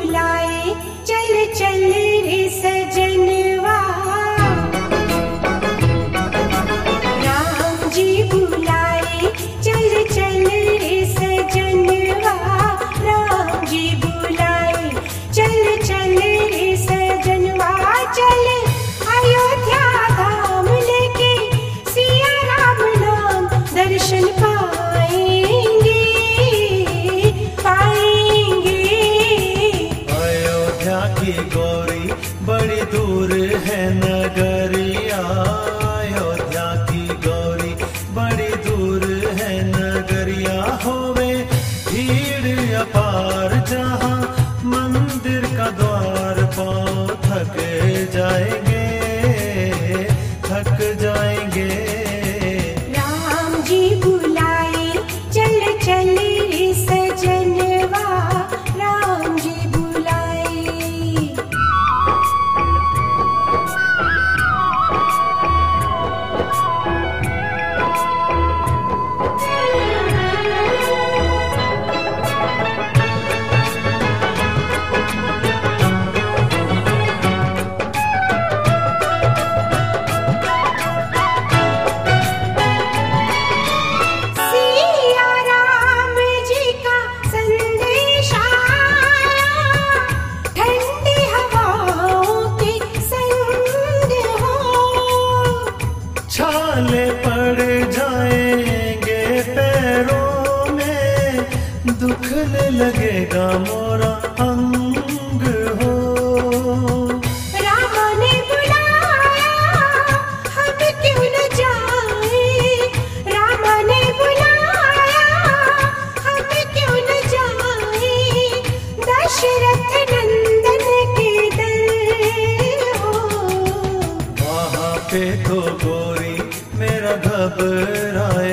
बुलाए चल चल रे सर थक जाएंगे दुखने लगेगा मोरा अंग हो। रामा ने बुलाया हम क्यों न जाए? रामा ने बुलाया हम क्यों न जाए? दशरथ नंदन के दल हो। वहाँ पे तो गोरी मेरा घबराए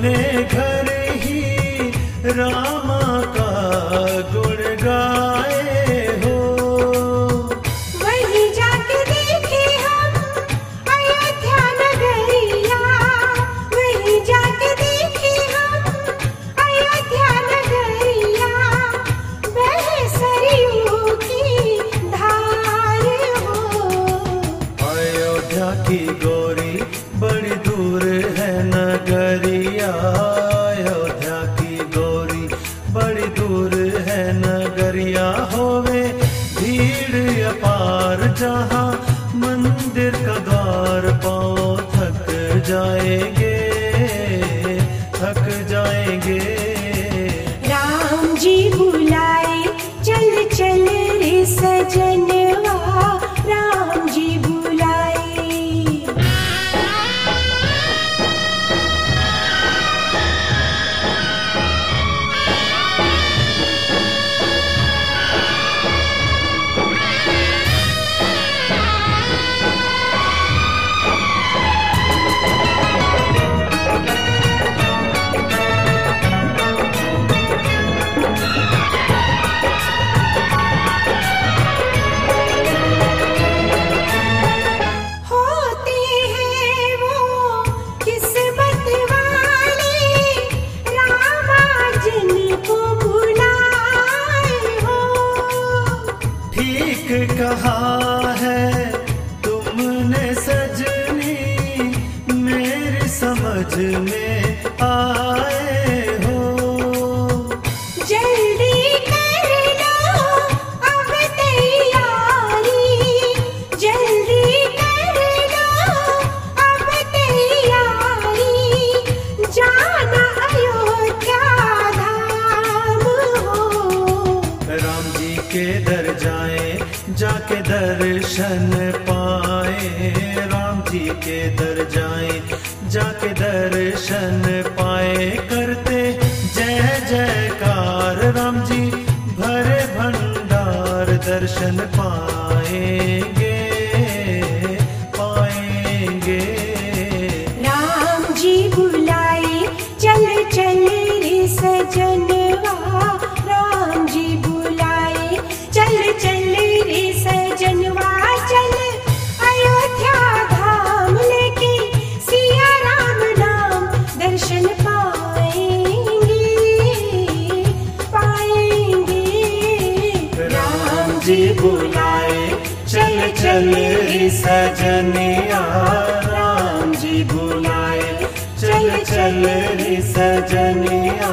अपने घर ही रामा जहाँ मंदिर का द्वार पाओ थक जाएँगे थक जाएँगे। राम जी बुलाए, चल चल रे सजन। सजनी मेरी समझ में आए हो। जल्दी कर लो अब तैयारी। जल्दी कर लो अब तैयारी। जाना अयोध्या धाम हो। राम जी के दर जाए जाके दर्शन पाए राम जी के दर जाए, जाके दर्शन पाए करते। जय, जयकार राम जी, भरे भंडार दर्शन पाएँगे जी बुलाए। चल चल सजनिया राम जी बुलाए। चल चल रे सजनिया